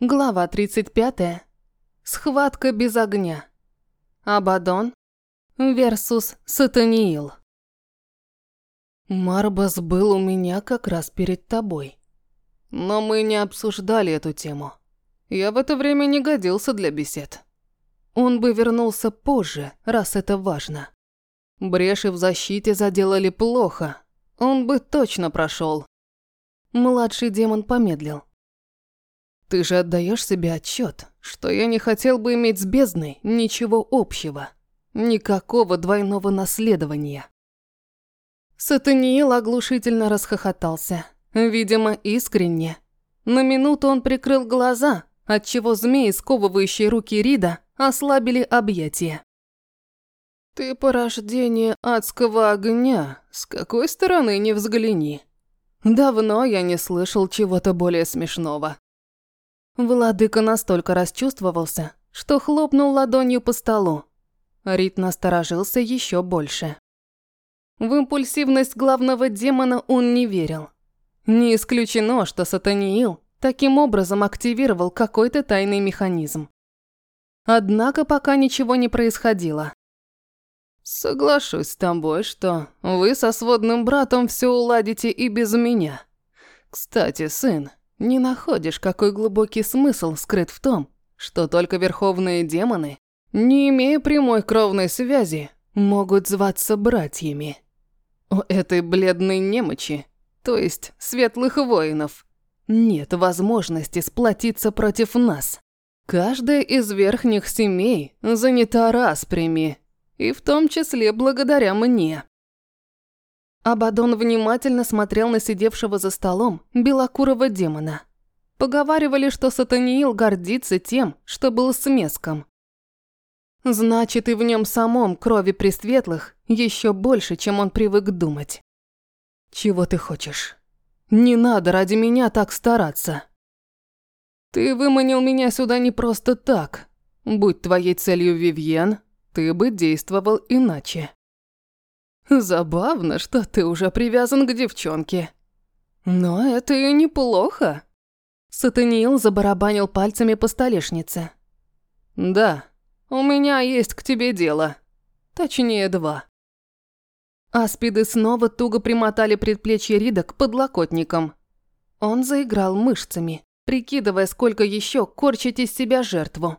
Глава 35. Схватка без огня. Абадон versus Сатаниил. Марбас был у меня как раз перед тобой. Но мы не обсуждали эту тему. Я в это время не годился для бесед. Он бы вернулся позже, раз это важно. Бреши в защите заделали плохо. Он бы точно прошел. Младший демон помедлил. Ты же отдаешь себе отчет, что я не хотел бы иметь с бездной ничего общего. Никакого двойного наследования. Сатаниил оглушительно расхохотался. Видимо, искренне. На минуту он прикрыл глаза, отчего змеи, сковывающие руки Рида, ослабили объятия. «Ты порождение адского огня, с какой стороны не взгляни. Давно я не слышал чего-то более смешного». Владыка настолько расчувствовался, что хлопнул ладонью по столу. Рит насторожился еще больше. В импульсивность главного демона он не верил. Не исключено, что Сатаниил таким образом активировал какой-то тайный механизм. Однако пока ничего не происходило. «Соглашусь с тобой, что вы со сводным братом все уладите и без меня. Кстати, сын, не находишь, какой глубокий смысл скрыт в том, что только верховные демоны, не имея прямой кровной связи, могут зваться братьями. У этой бледной немочи, то есть светлых воинов, нет возможности сплотиться против нас. Каждая из верхних семей занята распрями, и в том числе благодаря мне. Абадон внимательно смотрел на сидевшего за столом белокурого демона. Поговаривали, что Сатаниил гордится тем, что был смеском. Значит, и в нем самом крови пресветлых еще больше, чем он привык думать. Чего ты хочешь? Не надо ради меня так стараться. Ты выманил меня сюда не просто так. Будь твоей целью Вивьен, ты бы действовал иначе. Забавно, что ты уже привязан к девчонке. Но это и неплохо. Сатаниил забарабанил пальцами по столешнице. Да, у меня есть к тебе дело. Точнее, два. Аспиды снова туго примотали предплечье Рида к подлокотникам. Он заиграл мышцами, прикидывая, сколько еще корчить из себя жертву.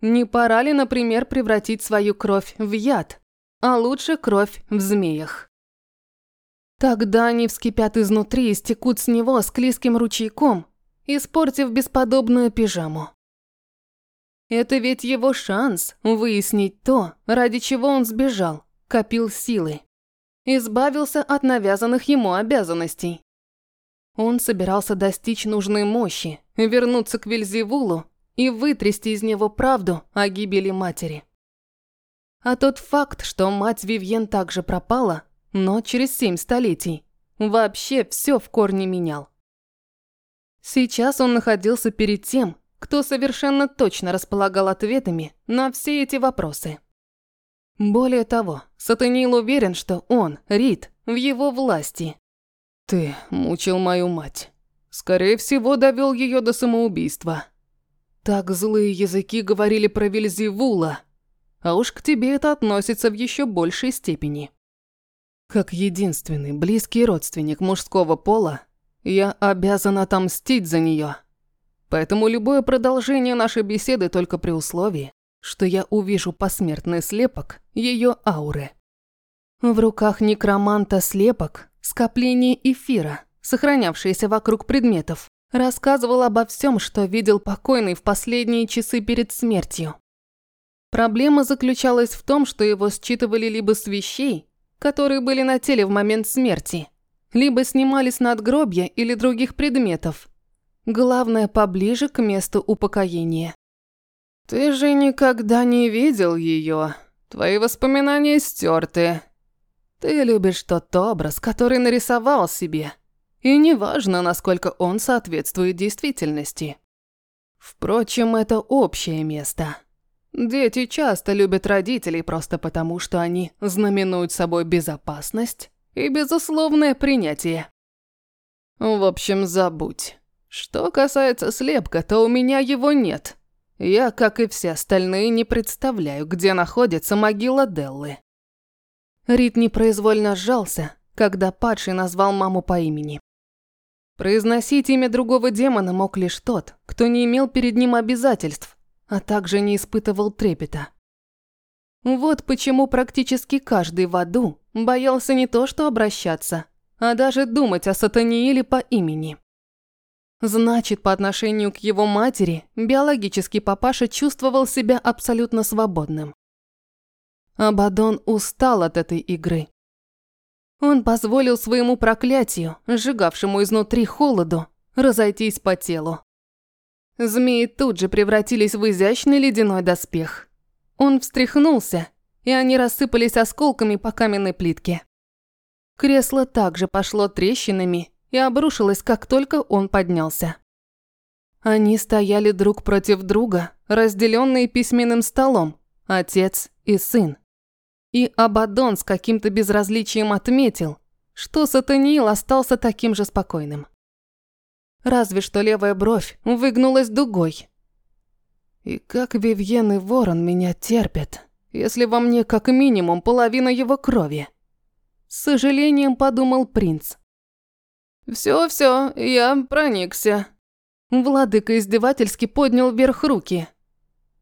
Не пора ли, например, превратить свою кровь в яд? А лучше кровь в змеях. Тогда они вскипят изнутри и стекут с него склизким ручейком, испортив бесподобную пижаму. Это ведь его шанс выяснить то, ради чего он сбежал, копил силы. Избавился от навязанных ему обязанностей. Он собирался достичь нужной мощи, вернуться к Вильзевулу и вытрясти из него правду о гибели матери. А тот факт, что мать Вивьен также пропала, но через семь столетий, вообще все в корне менял. Сейчас он находился перед тем, кто совершенно точно располагал ответами на все эти вопросы. Более того, Сатанил уверен, что он, Рид, в его власти. «Ты мучил мою мать. Скорее всего, довел ее до самоубийства». Так злые языки говорили про Вильзевула, а уж к тебе это относится в еще большей степени. Как единственный близкий родственник мужского пола, я обязан отомстить за нее. Поэтому любое продолжение нашей беседы только при условии, что я увижу посмертный слепок ее ауры. В руках некроманта слепок – скопление эфира, сохранявшееся вокруг предметов, рассказывал обо всем, что видел покойный в последние часы перед смертью. Проблема заключалась в том, что его считывали либо с вещей, которые были на теле в момент смерти, либо снимали с надгробья или других предметов. Главное, поближе к месту упокоения. «Ты же никогда не видел ее. Твои воспоминания стерты. Ты любишь тот образ, который нарисовал себе. И неважно, насколько он соответствует действительности. Впрочем, это общее место». Дети часто любят родителей просто потому, что они знаменуют собой безопасность и безусловное принятие. В общем, забудь. Что касается слепка, то у меня его нет. Я, как и все остальные, не представляю, где находится могила Деллы. Рид непроизвольно сжался, когда падший назвал маму по имени. Произносить имя другого демона мог лишь тот, кто не имел перед ним обязательств, а также не испытывал трепета. Вот почему практически каждый в аду боялся не то что обращаться, а даже думать о Сатанииле по имени. Значит, по отношению к его матери, биологический папаша чувствовал себя абсолютно свободным. Абадон устал от этой игры. Он позволил своему проклятию, сжигавшему изнутри холоду, разойтись по телу. Змеи тут же превратились в изящный ледяной доспех. Он встряхнулся, и они рассыпались осколками по каменной плитке. Кресло также пошло трещинами и обрушилось, как только он поднялся. Они стояли друг против друга, разделенные письменным столом, отец и сын. И Абадон с каким-то безразличием отметил, что Сатаниил остался таким же спокойным. Разве что левая бровь выгнулась дугой. И как Вивьен и Ворон меня терпят, если во мне как минимум половина его крови. С сожалением подумал принц. «Всё-всё, я проникся». Владыка издевательски поднял вверх руки.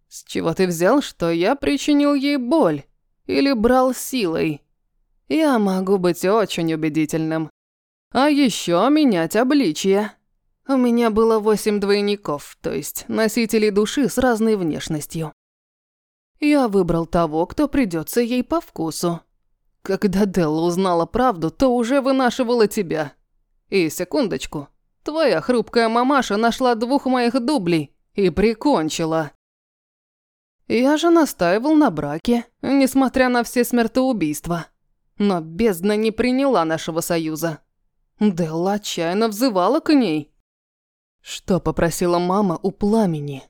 «С чего ты взял, что я причинил ей боль? Или брал силой? Я могу быть очень убедительным. А ещё менять обличье». У меня было восемь двойников, то есть носителей души с разной внешностью. Я выбрал того, кто придется ей по вкусу. Когда Делла узнала правду, то уже вынашивала тебя. И секундочку, твоя хрупкая мамаша нашла двух моих дублей и прикончила. Я же настаивал на браке, несмотря на все смертоубийства. Но бездна не приняла нашего союза. Делла отчаянно взывала к ней. Что попросила мама у пламени?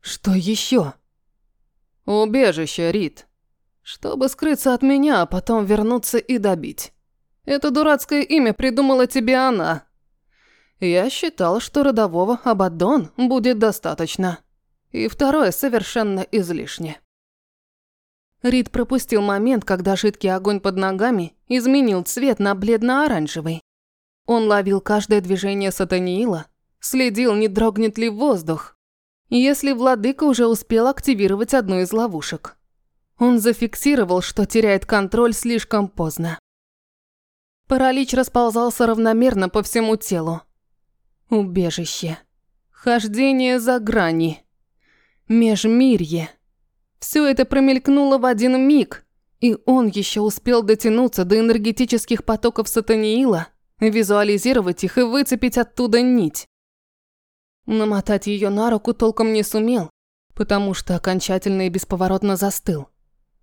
Что еще? Убежище, Рит. Чтобы скрыться от меня, а потом вернуться и добить. Это дурацкое имя придумала тебе она. Я считал, что родового Абаддон будет достаточно. И второе совершенно излишне. Рид пропустил момент, когда жидкий огонь под ногами изменил цвет на бледно-оранжевый. Он ловил каждое движение Сатаниила, следил, не дрогнет ли воздух, если владыка уже успел активировать одну из ловушек. Он зафиксировал, что теряет контроль слишком поздно. Паралич расползался равномерно по всему телу. Убежище. Хождение за грани. Межмирье. Все это промелькнуло в один миг, и он еще успел дотянуться до энергетических потоков Сатаниила, визуализировать их и выцепить оттуда нить. Намотать ее на руку толком не сумел, потому что окончательно и бесповоротно застыл.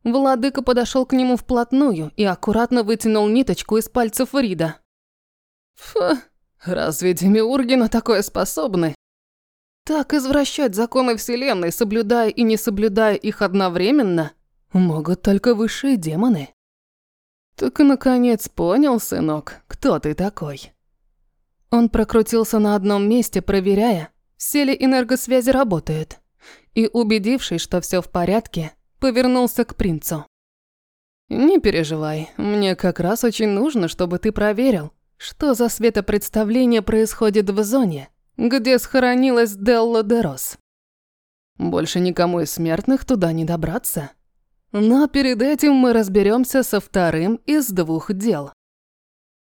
Владыка подошел к нему вплотную и аккуратно вытянул ниточку из пальцев Рида. Фу, разве демиурги на такое способны? Так извращать законы Вселенной, соблюдая и не соблюдая их одновременно, могут только высшие демоны. Так наконец понял, сынок, кто ты такой. Он прокрутился на одном месте, проверяя, все ли энергосвязи работают, и, убедившись, что все в порядке, повернулся к принцу. «Не переживай, мне как раз очень нужно, чтобы ты проверил, что за светопредставление происходит в зоне, где схоронилась Делла де Рос. Больше никому из смертных туда не добраться. Но перед этим мы разберемся со вторым из двух дел».